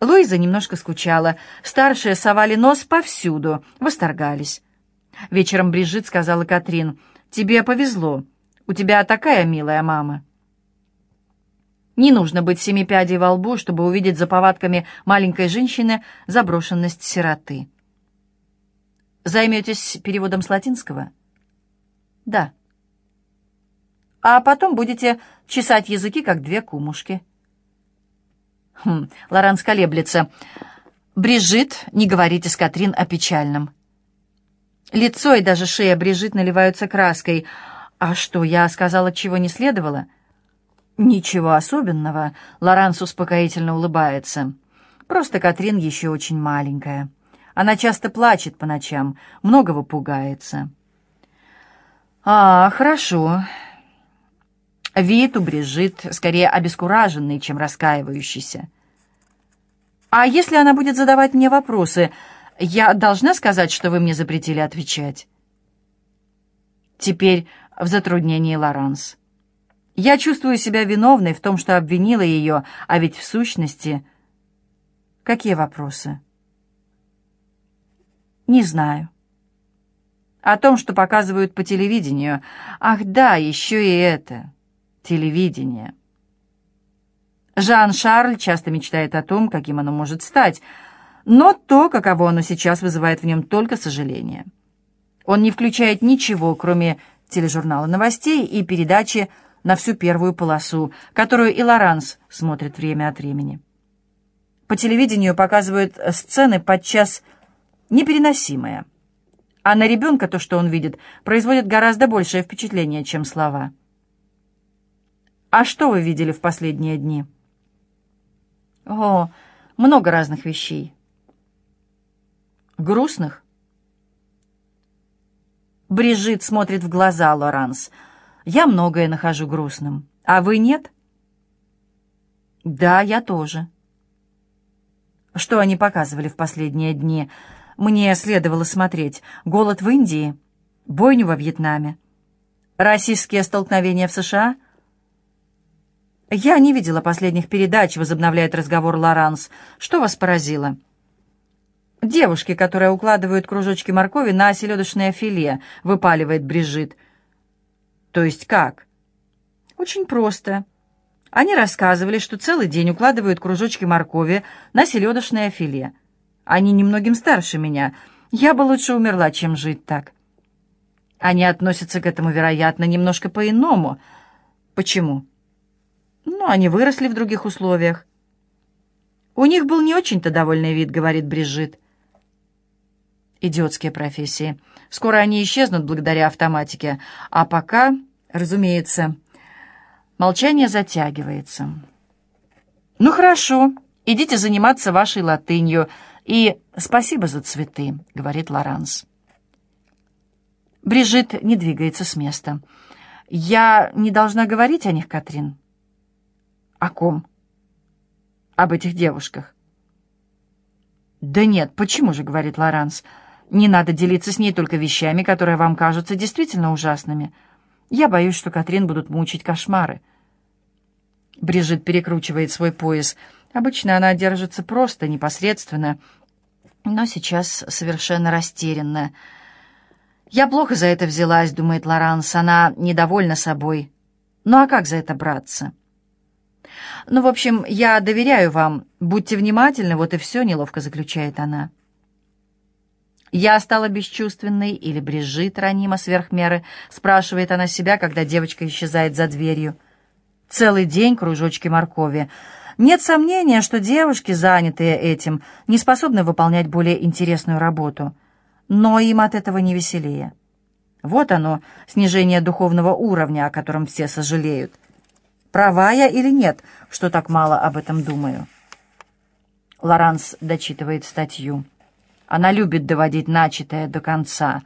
Луиза немножко скучала. Старшие совали нос повсюду, восторгались. Вечером Брижит сказала Катрин, «Тебе повезло. У тебя такая милая мама». Не нужно быть семи пядей во лбу, чтобы увидеть за повадками маленькой женщины заброшенность сироты. Займетесь переводом с латинского? Да. А потом будете чесать языки, как две кумушки. Хм, Лоранс колеблется. Брижит, не говорите с Катрин о печальном. Лицо и даже шея Брижит наливаются краской. А что, я сказала, чего не следовало? Ничего особенного. Лоранс успокоительно улыбается. Просто Катрин еще очень маленькая. Она часто плачет по ночам, многого пугается. «А, хорошо». Вид у Брижит скорее обескураженный, чем раскаивающийся. «А если она будет задавать мне вопросы, я должна сказать, что вы мне запретили отвечать?» Теперь в затруднении Лоранс. Я чувствую себя виновной в том, что обвинила ее, а ведь в сущности... Какие вопросы? Не знаю. О том, что показывают по телевидению. Ах да, еще и это. Телевидение. Жан-Шарль часто мечтает о том, каким оно может стать, но то, каково оно сейчас, вызывает в нем только сожаление. Он не включает ничего, кроме тележурнала новостей и передачи на всю первую полосу, которую и Лоранс смотрит время от времени. По телевидению показывают сцены подчас непереносимое. А на ребенка то, что он видит, производит гораздо большее впечатление, чем слова. «А что вы видели в последние дни?» «О, много разных вещей». «Грустных?» Брижит смотрит в глаза Лоранс. «Я многое нахожу грустным. А вы нет?» «Да, я тоже». «Что они показывали в последние дни?» Мне следовало смотреть «Голод в Индии», «Бойню во Вьетнаме», «Российские столкновения в США». «Я не видела последних передач», — возобновляет разговор Лоранс. «Что вас поразило?» «Девушки, которые укладывают кружочки моркови на селедочное филе», — выпаливает Брижит. «То есть как?» «Очень просто. Они рассказывали, что целый день укладывают кружочки моркови на селедочное филе». Они немногим старше меня. Я бы лучше умерла, чем жить так. Они относятся к этому, вероятно, немножко по-иному. Почему? Ну, они выросли в других условиях. У них был не очень-то довольный вид, говорит Брижит. Идиотские профессии. Скоро они исчезнут благодаря автоматике. А пока, разумеется, молчание затягивается. Ну, хорошо, идите заниматься вашей латынью, «И спасибо за цветы», — говорит Лоранс. Брижит не двигается с места. «Я не должна говорить о них, Катрин?» «О ком?» «Об этих девушках». «Да нет, почему же?» — говорит Лоранс. «Не надо делиться с ней только вещами, которые вам кажутся действительно ужасными. Я боюсь, что Катрин будут мучить кошмары». Брижит перекручивает свой пояс. Обычно она держится просто, непосредственно, — но сейчас совершенно растерянная. «Я плохо за это взялась», — думает Лоранс, — «она недовольна собой. Ну а как за это браться?» «Ну, в общем, я доверяю вам. Будьте внимательны, вот и все», — неловко заключает она. «Я стала бесчувственной или брежит ранима сверх меры?» — спрашивает она себя, когда девочка исчезает за дверью. «Целый день кружочки моркови. Нет сомнения, что девушки, занятые этим, не способны выполнять более интересную работу. Но им от этого не веселее. Вот оно, снижение духовного уровня, о котором все сожалеют. Права я или нет, что так мало об этом думаю? Лоранс дочитывает статью. Она любит доводить начатое до конца,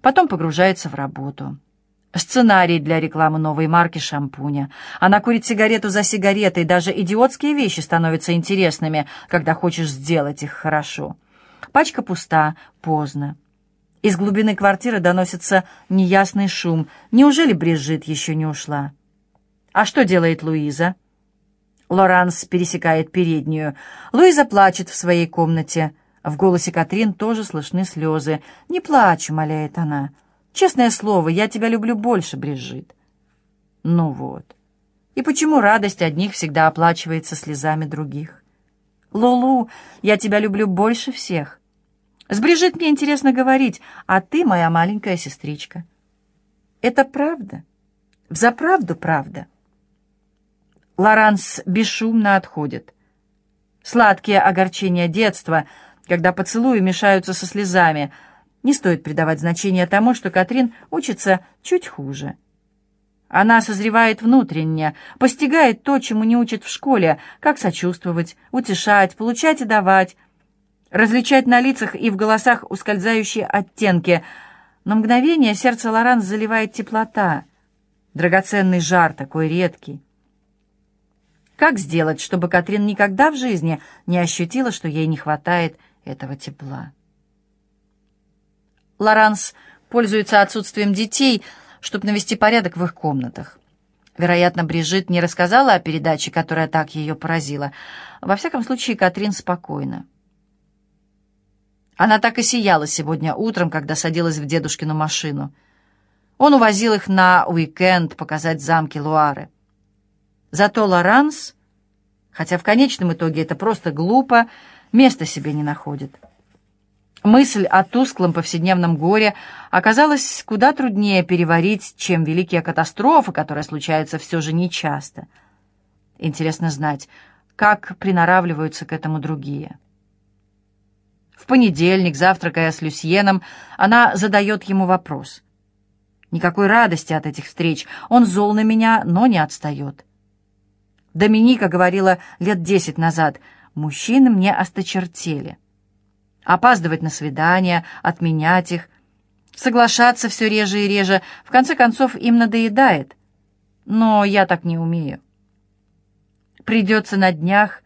потом погружается в работу. Сценарий для рекламы новой марки шампуня. Она курит сигарету за сигаретой. Даже идиотские вещи становятся интересными, когда хочешь сделать их хорошо. Пачка пуста, поздно. Из глубины квартиры доносится неясный шум. Неужели Брижит еще не ушла? А что делает Луиза? Лоранс пересекает переднюю. Луиза плачет в своей комнате. В голосе Катрин тоже слышны слезы. «Не плачь», — умоляет она. «Честное слово, я тебя люблю больше, Брижит». Ну вот. И почему радость одних всегда оплачивается слезами других? «Лулу, я тебя люблю больше всех. С Брижит мне интересно говорить, а ты моя маленькая сестричка». «Это правда? Взаправду правда?» Лоранс бесшумно отходит. Сладкие огорчения детства — когда поцелуи мешаются со слезами. Не стоит придавать значения тому, что Катрин учится чуть хуже. Она созревает внутренне, постигает то, чему не учат в школе, как сочувствовать, утешать, получать и давать, различать на лицах и в голосах ускользающие оттенки. На мгновение сердце Лоранс заливает теплота, драгоценный жар, такой редкий. Как сделать, чтобы Катрин никогда в жизни не ощутила, что ей не хватает этого тепла. Лоранс пользуется отсутствием детей, чтобы навести порядок в их комнатах. Вероятно, Брижит не рассказала о передаче, которая так ее поразила. Во всяком случае, Катрин спокойна. Она так и сияла сегодня утром, когда садилась в дедушкину машину. Он увозил их на уикенд показать замки Луары. Зато Лоранс, хотя в конечном итоге это просто глупо, места себе не находит. Мысль о тусклом повседневном горе оказалась куда труднее переварить, чем великие катастрофы, которые случаются все же нечасто. Интересно знать, как приноравливаются к этому другие. В понедельник, завтракая с Люсьеном, она задает ему вопрос. Никакой радости от этих встреч. Он зол на меня, но не отстает. Доминика говорила лет десять назад — Мужчины мне осточертели. Опаздывать на свидания, отменять их, соглашаться все реже и реже, в конце концов им надоедает. Но я так не умею. Придется на днях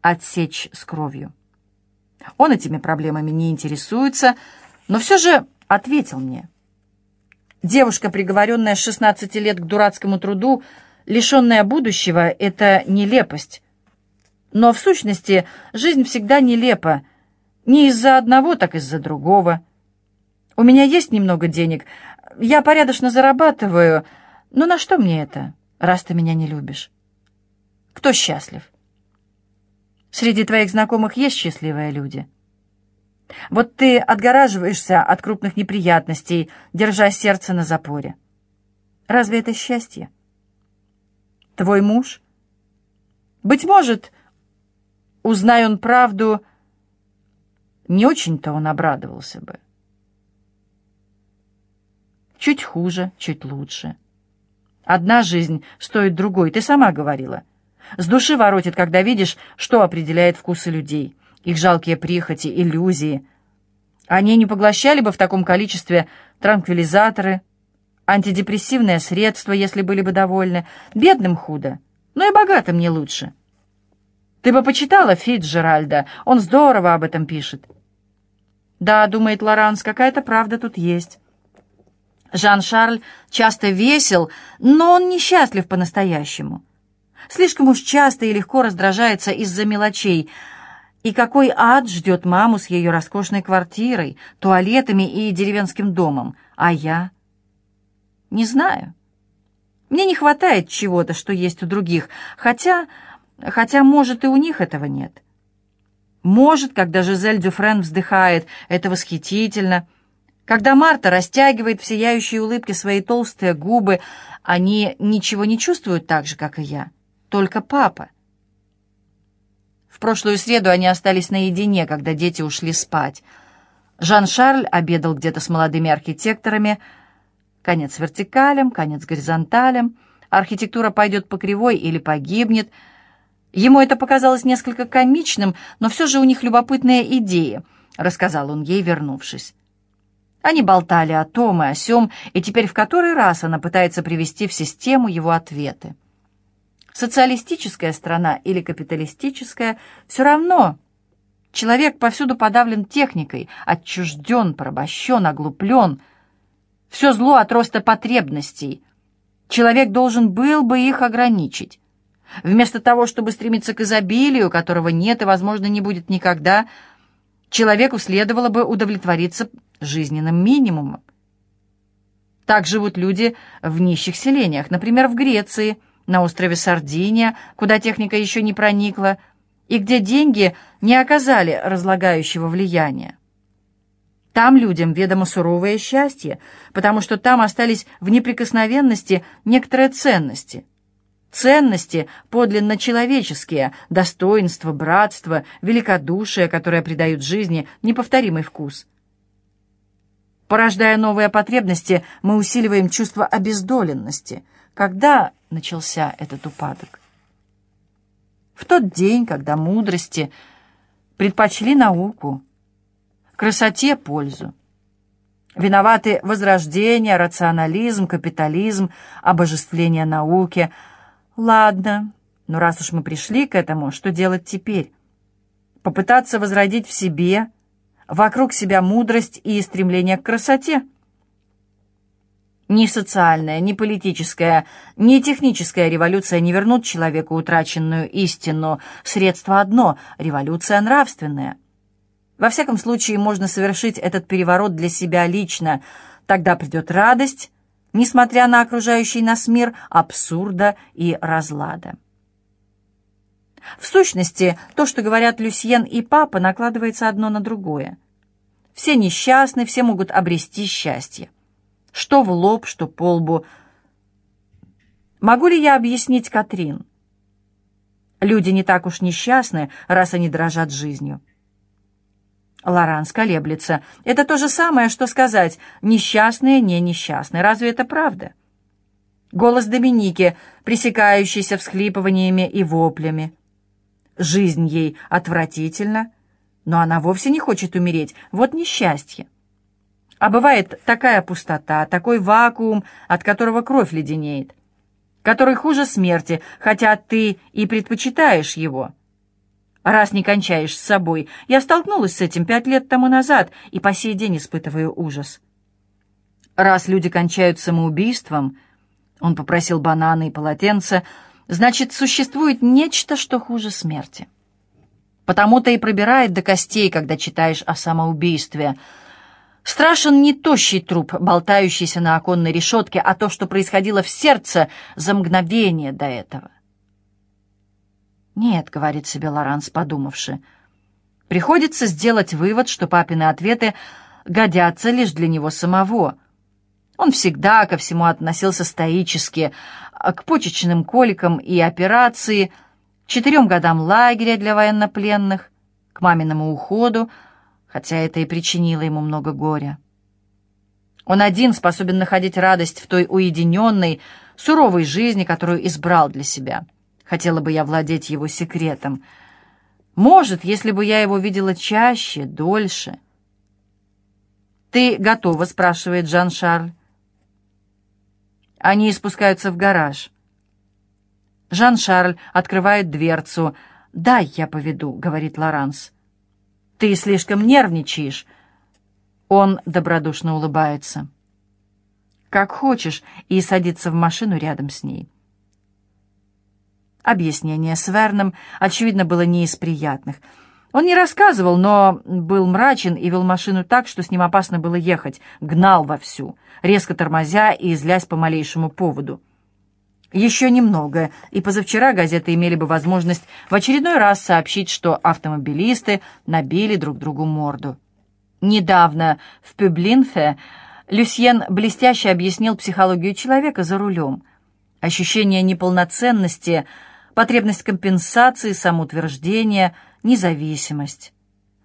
отсечь с кровью. Он этими проблемами не интересуется, но все же ответил мне. Девушка, приговоренная с 16 лет к дурацкому труду, лишенная будущего, — это нелепость, но в сущности жизнь всегда нелепа. Не из-за одного, так из-за другого. У меня есть немного денег. Я порядочно зарабатываю. Но на что мне это, раз ты меня не любишь? Кто счастлив? Среди твоих знакомых есть счастливые люди? Вот ты отгораживаешься от крупных неприятностей, держа сердце на запоре. Разве это счастье? Твой муж? Быть может, Узнай он правду, не очень-то он обрадовался бы. Чуть хуже, чуть лучше. Одна жизнь стоит другой, ты сама говорила. С души воротит, когда видишь, что определяет вкусы людей, их жалкие прихоти, иллюзии. Они не поглощали бы в таком количестве транквилизаторы, антидепрессивные средства, если были бы довольны. Бедным худо, но и богатым не лучше. Ты бы почитала Фитджеральда, он здорово об этом пишет. Да, думает Лоранс, какая-то правда тут есть. Жан-Шарль часто весел, но он несчастлив по-настоящему. Слишком уж часто и легко раздражается из-за мелочей. И какой ад ждет маму с ее роскошной квартирой, туалетами и деревенским домом. А я? Не знаю. Мне не хватает чего-то, что есть у других, хотя Хотя, может, и у них этого нет. Может, когда Жизель Дюфрен вздыхает, это восхитительно. Когда Марта растягивает в сияющей улыбке свои толстые губы, они ничего не чувствуют так же, как и я. Только папа. В прошлую среду они остались наедине, когда дети ушли спать. Жан-Шарль обедал где-то с молодыми архитекторами. Конец вертикалем, конец горизонталем. Архитектура пойдет по кривой или погибнет — Ему это показалось несколько комичным, но все же у них любопытная идея, рассказал он ей, вернувшись. Они болтали о том и о сём, и теперь в который раз она пытается привести в систему его ответы. Социалистическая страна или капиталистическая — все равно. Человек повсюду подавлен техникой, отчужден, порабощен, оглуплен. Все зло от роста потребностей. Человек должен был бы их ограничить. Вместо того, чтобы стремиться к изобилию, которого нет и, возможно, не будет никогда, человеку следовало бы удовлетвориться жизненным минимумом. Так живут люди в нищих селениях, например, в Греции, на острове Сардиния, куда техника еще не проникла, и где деньги не оказали разлагающего влияния. Там людям ведомо суровое счастье, потому что там остались в неприкосновенности некоторые ценности. Ценности подлинно человеческие, достоинство, братство, великодушие, которое придают жизни неповторимый вкус. Порождая новые потребности, мы усиливаем чувство обездоленности. Когда начался этот упадок? В тот день, когда мудрости предпочли науку, красоте пользу. Виноваты возрождение, рационализм, капитализм, обожествление науки. Ладно, но раз уж мы пришли к этому, что делать теперь? Попытаться возродить в себе, вокруг себя мудрость и стремление к красоте? Ни социальная, ни политическая, ни техническая революция не вернут человеку утраченную истину. Средство одно — революция нравственная — во всяком случае, можно совершить этот переворот для себя лично. Тогда придет радость, несмотря на окружающий нас мир абсурда и разлада. В сущности, то, что говорят Люсьен и папа, накладывается одно на другое. Все несчастны, все могут обрести счастье. Что в лоб, что по лбу. Могу ли я объяснить Катрин? Люди не так уж несчастны, раз они дрожат жизнью. Лоранс колеблется. Это то же самое, что сказать «несчастные, не несчастные». Разве это правда? Голос Доминики, пресекающийся всхлипываниями и воплями. Жизнь ей отвратительна, но она вовсе не хочет умереть. Вот несчастье. А бывает такая пустота, такой вакуум, от которого кровь леденеет, который хуже смерти, хотя ты и предпочитаешь его раз не кончаешь с собой. Я столкнулась с этим пять лет тому назад и по сей день испытываю ужас. Раз люди кончают самоубийством, он попросил бананы и полотенце, значит, существует нечто, что хуже смерти. Потому-то и пробирает до костей, когда читаешь о самоубийстве. Страшен не тощий труп, болтающийся на оконной решетке, а то, что происходило в сердце за мгновение до этого. «Нет», — говорит себе Лоранс, подумавши. «Приходится сделать вывод, что папины ответы годятся лишь для него самого. Он всегда ко всему относился стоически, к почечным коликам и операции, к четырем годам лагеря для военнопленных, к маминому уходу, хотя это и причинило ему много горя. Он один способен находить радость в той уединенной, суровой жизни, которую избрал для себя». Хотела бы я владеть его секретом. Может, если бы я его видела чаще, дольше. «Ты готова?» — спрашивает Жан-Шарль. Они спускаются в гараж. Жан-Шарль открывает дверцу. «Дай я поведу», — говорит Лоранс. «Ты слишком нервничаешь». Он добродушно улыбается. «Как хочешь», и садится в машину рядом с ней. Объяснение с Верном, очевидно, было не из приятных. Он не рассказывал, но был мрачен и вел машину так, что с ним опасно было ехать, гнал вовсю, резко тормозя и злясь по малейшему поводу. Еще немного, и позавчера газеты имели бы возможность в очередной раз сообщить, что автомобилисты набили друг другу морду. Недавно в Пюблинфе Люсьен блестяще объяснил психологию человека за рулем. Ощущение неполноценности — потребность компенсации, самоутверждения, независимость.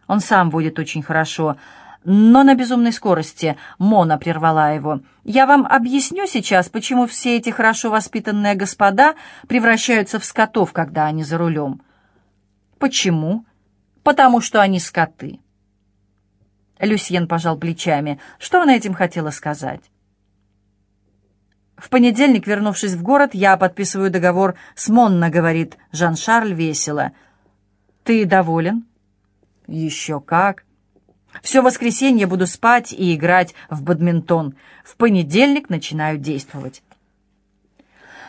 Он сам водит очень хорошо, но на безумной скорости. Мона прервала его. «Я вам объясню сейчас, почему все эти хорошо воспитанные господа превращаются в скотов, когда они за рулем». «Почему?» «Потому что они скоты». Люсьен пожал плечами. Что она этим хотела сказать? В понедельник, вернувшись в город, я подписываю договор с Монна, говорит Жан-Шарль весело. Ты доволен? Еще как. Все воскресенье буду спать и играть в бадминтон. В понедельник начинаю действовать.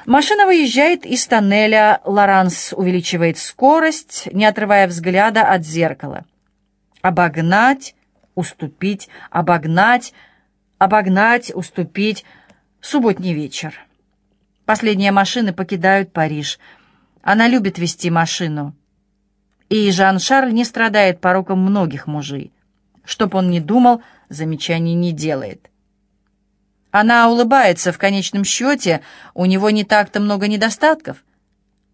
Машина выезжает из тоннеля, Лоранс увеличивает скорость, не отрывая взгляда от зеркала. Обогнать, уступить, обогнать, обогнать, уступить. Субботний вечер. Последние машины покидают Париж. Она любит вести машину. И Жан-Шарль не страдает пороком многих мужей. Чтоб он ни думал, замечаний не делает. Она улыбается, в конечном счете у него не так-то много недостатков.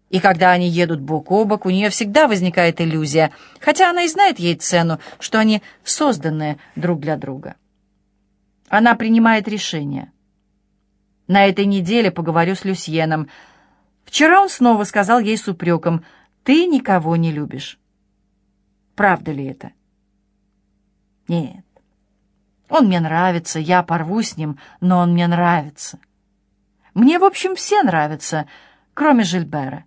И когда они едут бок о бок, у нее всегда возникает иллюзия, хотя она и знает ей цену, что они созданы друг для друга. Она принимает решение. На этой неделе поговорю с Люсьеном. Вчера он снова сказал ей с упреком, «Ты никого не любишь». Правда ли это? Нет. Он мне нравится, я порву с ним, но он мне нравится. Мне, в общем, все нравятся, кроме Жильбера.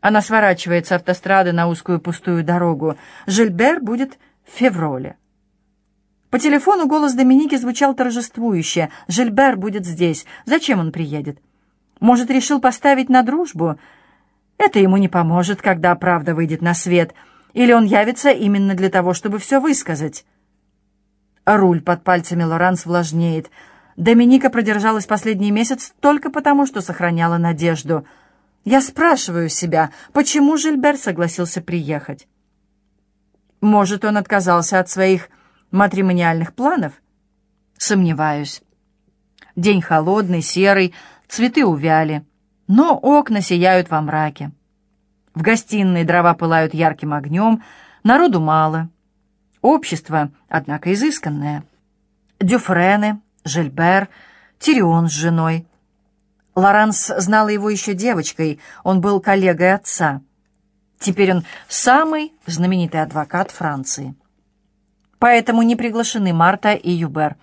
Она сворачивает с автострады на узкую пустую дорогу. Жильбер будет в феврале. По телефону голос Доминики звучал торжествующе. «Жильбер будет здесь. Зачем он приедет? Может, решил поставить на дружбу? Это ему не поможет, когда правда выйдет на свет. Или он явится именно для того, чтобы все высказать?» руль под пальцами Лоранс влажнеет. Доминика продержалась последний месяц только потому, что сохраняла надежду. Я спрашиваю себя, почему Жильбер согласился приехать? Может, он отказался от своих матримониальных планов? Сомневаюсь. День холодный, серый, цветы увяли, но окна сияют во мраке. В гостиной дрова пылают ярким огнем, народу мало — Общество, однако, изысканное. Дюфрены, Жильбер, Тирион с женой. Лоранс знала его еще девочкой, он был коллегой отца. Теперь он самый знаменитый адвокат Франции. Поэтому не приглашены Марта и Юбер.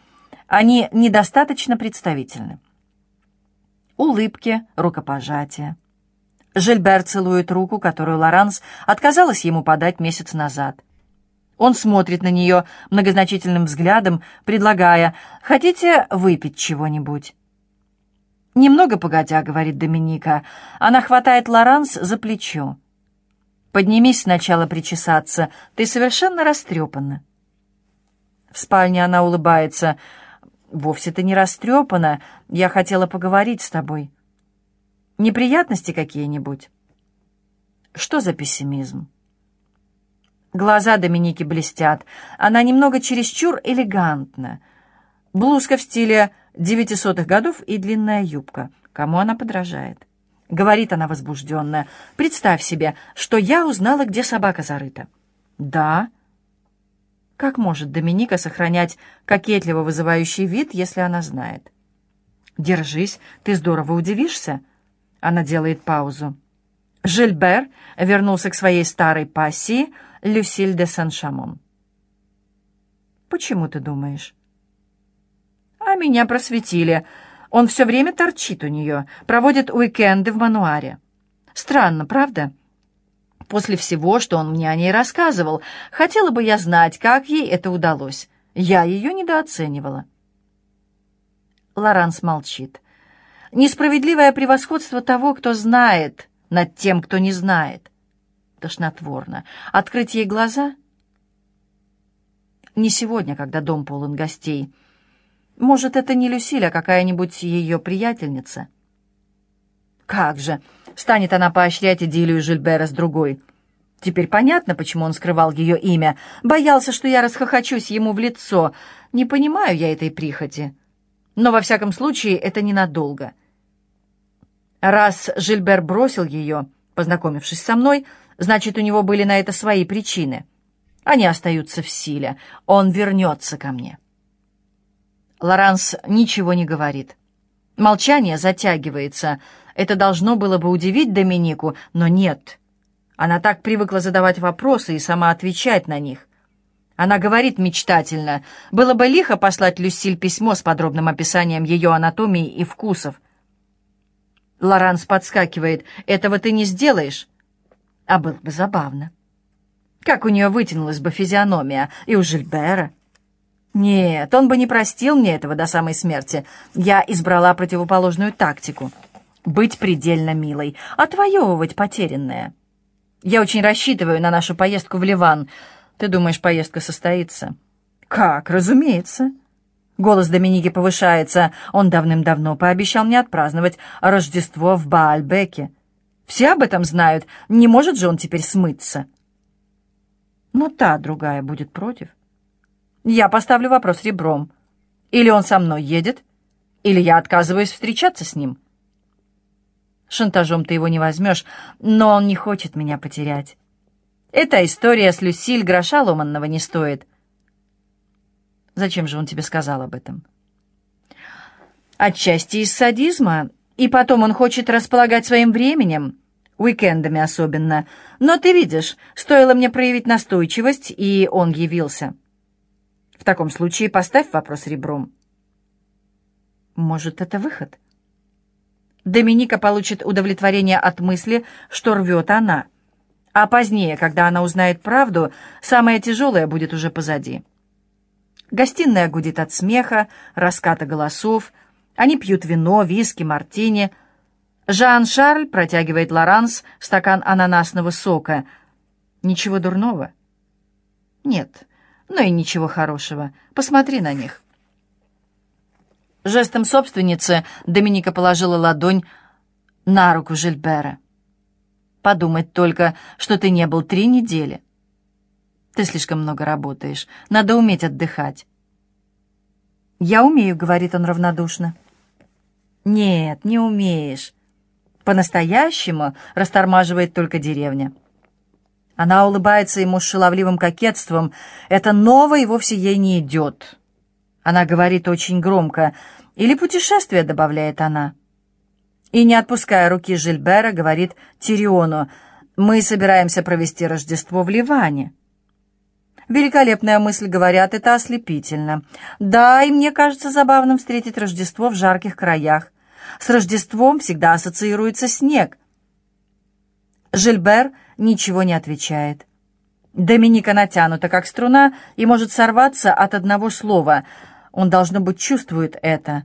Они недостаточно представительны. Улыбки, рукопожатия. Жильбер целует руку, которую Лоранс отказалась ему подать месяц назад. Он смотрит на нее многозначительным взглядом, предлагая «Хотите выпить чего-нибудь?» «Немного погодя», — говорит Доминика. Она хватает Лоранс за плечо. «Поднимись сначала причесаться. Ты совершенно растрепана». В спальне она улыбается. «Вовсе ты не растрепана. Я хотела поговорить с тобой. Неприятности какие-нибудь?» «Что за пессимизм?» Глаза Доминики блестят. Она немного чересчур элегантна. Блузка в стиле девятисотых годов и длинная юбка. Кому она подражает? Говорит она возбужденно. «Представь себе, что я узнала, где собака зарыта». «Да». Как может Доминика сохранять кокетливо вызывающий вид, если она знает? «Держись, ты здорово удивишься». Она делает паузу. Жильбер вернулся к своей старой пассии, Люсиль де Сан-Шамон. «Почему ты думаешь?» «А меня просветили. Он все время торчит у нее, проводит уикенды в мануаре. Странно, правда?» После всего, что он мне о ней рассказывал, хотела бы я знать, как ей это удалось. Я ее недооценивала. Лоранс молчит. Несправедливое превосходство того, кто знает, над тем, кто не знает тошнотворно. Открыть ей глаза? Не сегодня, когда дом полон гостей. Может, это не Люсиль, а какая-нибудь ее приятельница? Как же! Станет она поощрять идиллию Жильбера с другой. Теперь понятно, почему он скрывал ее имя. Боялся, что я расхохочусь ему в лицо. Не понимаю я этой прихоти. Но, во всяком случае, это ненадолго. Раз Жильбер бросил ее, познакомившись со мной, Значит, у него были на это свои причины. Они остаются в силе. Он вернется ко мне. Лоранс ничего не говорит. Молчание затягивается. Это должно было бы удивить Доминику, но нет. Она так привыкла задавать вопросы и сама отвечать на них. Она говорит мечтательно. Было бы лихо послать Люсиль письмо с подробным описанием ее анатомии и вкусов. Лоранс подскакивает. «Этого ты не сделаешь?» А было бы забавно. Как у нее вытянулась бы физиономия, и у Жильбера. Нет, он бы не простил мне этого до самой смерти. Я избрала противоположную тактику. Быть предельно милой, отвоевывать потерянное. Я очень рассчитываю на нашу поездку в Ливан. Ты думаешь, поездка состоится? Как? Разумеется. Голос Доминики повышается. Он давным-давно пообещал мне отпраздновать Рождество в Баальбеке. Все об этом знают. Не может же он теперь смыться. Но та другая будет против. Я поставлю вопрос ребром. Или он со мной едет, или я отказываюсь встречаться с ним. Шантажом ты его не возьмешь, но он не хочет меня потерять. Эта история с Люсиль гроша ломанного не стоит. Зачем же он тебе сказал об этом? Отчасти из садизма, и потом он хочет располагать своим временем, уикендами особенно. Но ты видишь, стоило мне проявить настойчивость, и он явился. В таком случае поставь вопрос ребром. Может, это выход? Доминика получит удовлетворение от мысли, что рвет она. А позднее, когда она узнает правду, самое тяжелое будет уже позади. Гостиная гудит от смеха, раската голосов. Они пьют вино, виски, мартини. Жан-Шарль протягивает Лоранс стакан ананасного сока. Ничего дурного? Нет, но и ничего хорошего. Посмотри на них. Жестом собственницы Доминика положила ладонь на руку Жильбера. «Подумать только, что ты не был три недели. Ты слишком много работаешь. Надо уметь отдыхать». «Я умею», — говорит он равнодушно. «Нет, не умеешь. По-настоящему растормаживает только деревня». Она улыбается ему с шаловливым кокетством. Это новое вовсе ей не идет. Она говорит очень громко. «Или путешествие», — добавляет она. И, не отпуская руки Жильбера, говорит Тириону, «Мы собираемся провести Рождество в Ливане». Великолепная мысль, говорят, это ослепительно. Да, и мне кажется забавным встретить Рождество в жарких краях. С Рождеством всегда ассоциируется снег. Жильбер ничего не отвечает. Доминика натянута, как струна, и может сорваться от одного слова — он, должно быть, чувствует это.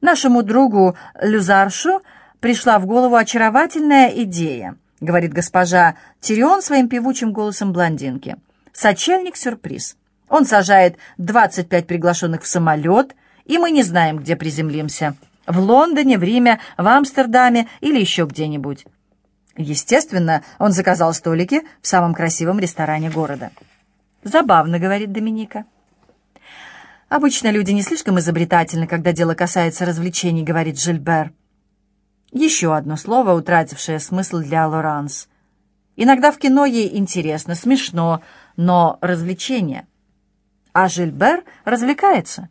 Нашему другу Люзаршу пришла в голову очаровательная идея, говорит госпожа Тирион своим певучим голосом блондинки. Сочельник-сюрприз. Он сажает 25 приглашенных в самолет, и мы не знаем, где приземлимся. В Лондоне, в Риме, в Амстердаме или еще где-нибудь. Естественно, он заказал столики в самом красивом ресторане города. «Забавно», — говорит Доминика. «Обычно люди не слишком изобретательны, когда дело касается развлечений», — говорит Жильбер. Еще одно слово, утратившее смысл для Лоранс. Иногда в кино ей интересно, смешно, но развлечение. А Жильбер развлекается.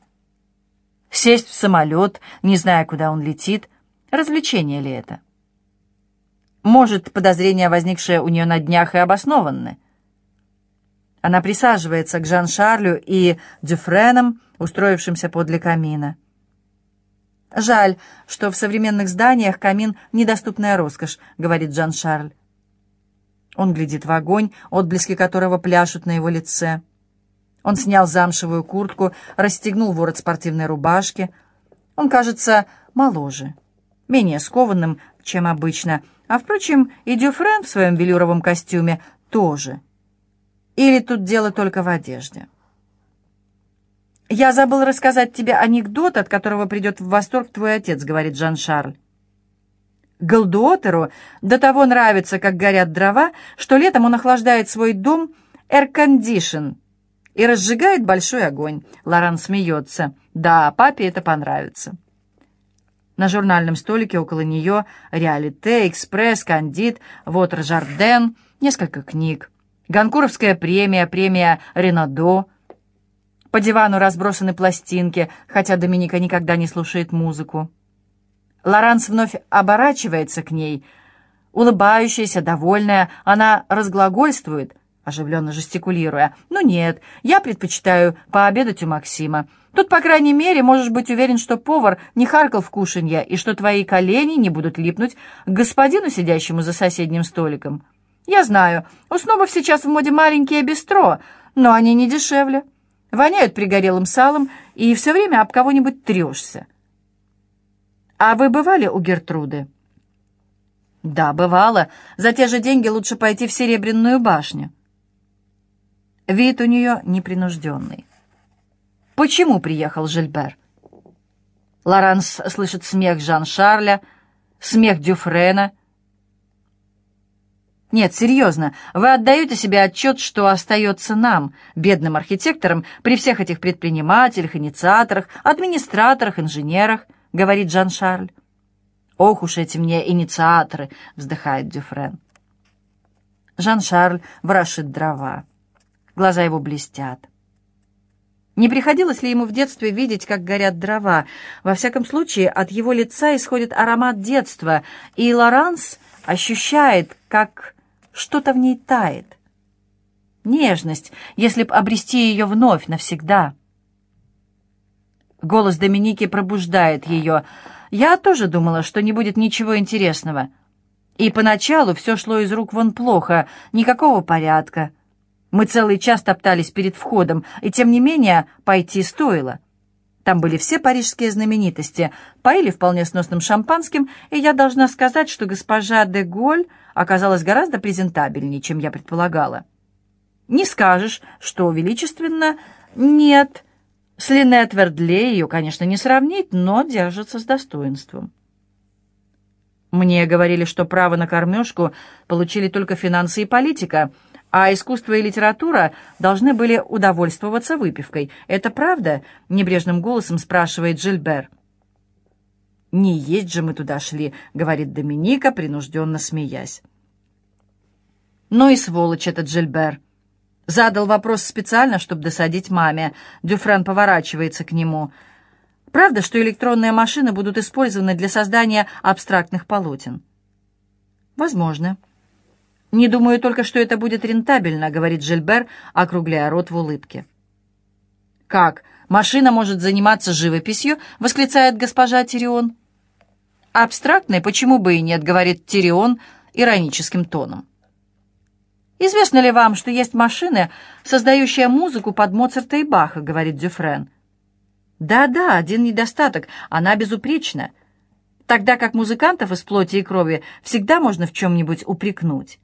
Сесть в самолет, не зная, куда он летит, развлечение ли это? Может, подозрения, возникшие у нее на днях, и обоснованы. Она присаживается к Жан-Шарлю и Дюфренам, устроившимся подле камина. «Жаль, что в современных зданиях камин — недоступная роскошь», — говорит Жан-Шарль. Он глядит в огонь, отблески которого пляшут на его лице. Он снял замшевую куртку, расстегнул ворот спортивной рубашки. Он кажется моложе, менее скованным, чем обычно, а, впрочем, и Дюфрен в своем велюровом костюме тоже. Или тут дело только в одежде? «Я забыл рассказать тебе анекдот, от которого придет в восторг твой отец», — говорит Жан-Шарль. Голдуотеру до того нравится, как горят дрова, что летом он охлаждает свой дом эркондишн и разжигает большой огонь. Лоран смеется. Да, папе это понравится. На журнальном столике около нее «Реалите», «Экспресс», «Кандид», «Вотер Жарден», несколько книг. Ганкуровская премия, премия Ренадо. По дивану разбросаны пластинки, хотя Доминика никогда не слушает музыку. Лоранс вновь оборачивается к ней. Улыбающаяся, довольная, она разглагольствует, оживленно жестикулируя. «Ну нет, я предпочитаю пообедать у Максима. Тут, по крайней мере, можешь быть уверен, что повар не харкал в кушанье и что твои колени не будут липнуть к господину, сидящему за соседним столиком». Я знаю, у снобов сейчас в моде маленькие бистро, но они не дешевле. Воняют пригорелым салом, и все время об кого-нибудь трешься. «А вы бывали у Гертруды?» «Да, бывало. За те же деньги лучше пойти в Серебряную башню». Вид у нее непринужденный. «Почему приехал Жильбер?» Лоранс слышит смех Жан-Шарля, смех Дюфрена. Нет, серьезно, вы отдаете себе отчет, что остается нам, бедным архитекторам, при всех этих предпринимателях, инициаторах, администраторах, инженерах, говорит Жан-Шарль. «Ох уж эти мне инициаторы!» — вздыхает Дюфрен. Жан-Шарль ворошит дрова. Глаза его блестят. Не приходилось ли ему в детстве видеть, как горят дрова? Во всяком случае, от его лица исходит аромат детства, и Лоранс ощущает, как что-то в ней тает. Нежность, если б обрести ее вновь, навсегда. Голос Доминики пробуждает ее. Я тоже думала, что не будет ничего интересного. И поначалу все шло из рук вон плохо, никакого порядка. Мы целый час топтались перед входом, и тем не менее пойти стоило. Там были все парижские знаменитости, поили вполне сносным шампанским, и я должна сказать, что госпожа де Голь оказалась гораздо презентабельнее, чем я предполагала. Не скажешь, что величественно, нет. С Линет Вердле ее, конечно, не сравнить, но держится с достоинством. Мне говорили, что право на кормежку получили только финансы и политика — а искусство и литература должны были удовольствоваться выпивкой. Это правда?» — небрежным голосом спрашивает Жильбер. «Не есть же мы туда шли», — говорит Доминика, принужденно смеясь. «Ну и сволочь этот Жильбер!» Задал вопрос специально, чтобы досадить маме. Дюфран поворачивается к нему. «Правда, что электронные машины будут использованы для создания абстрактных полотен?» «Возможно». «Не думаю только, что это будет рентабельно», — говорит Жильбер, округляя рот в улыбке. «Как? Машина может заниматься живописью?» — восклицает госпожа Тирион. «Абстрактной почему бы и нет», — говорит Тирион ироническим тоном. «Известно ли вам, что есть машины, создающие музыку под Моцарта и Баха?» — говорит Дюфрен. «Да-да, один недостаток. Она безупречна. Тогда как музыкантов из плоти и крови всегда можно в чем-нибудь упрекнуть».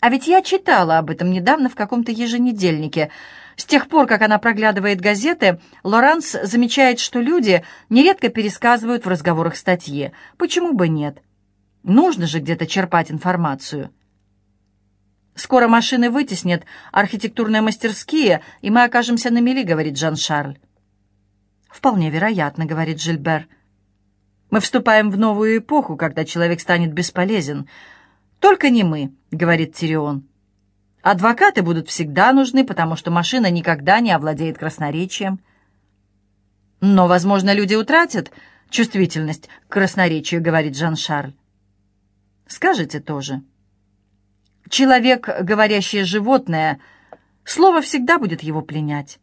А ведь я читала об этом недавно в каком-то еженедельнике. С тех пор, как она проглядывает газеты, Лоранс замечает, что люди нередко пересказывают в разговорах статьи. Почему бы нет? Нужно же где-то черпать информацию. «Скоро машины вытеснят архитектурные мастерские, и мы окажемся на мели», — говорит Жан-Шарль. «Вполне вероятно», — говорит Жильбер. «Мы вступаем в новую эпоху, когда человек станет бесполезен». «Только не мы», — говорит Тирион. «Адвокаты будут всегда нужны, потому что машина никогда не овладеет красноречием». «Но, возможно, люди утратят чувствительность к красноречию», — говорит Жан-Шарль. «Скажите тоже». «Человек, говорящее животное, слово всегда будет его пленять.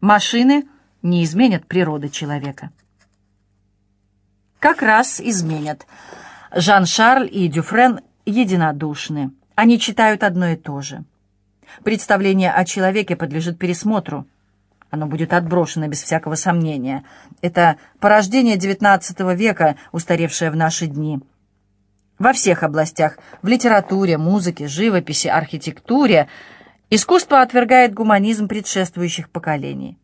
Машины не изменят природы человека». «Как раз изменят». Жан-Шарль и Дюфрен единодушны. Они читают одно и то же. Представление о человеке подлежит пересмотру. Оно будет отброшено без всякого сомнения. Это порождение XIX века, устаревшее в наши дни. Во всех областях – в литературе, музыке, живописи, архитектуре – искусство отвергает гуманизм предшествующих поколений.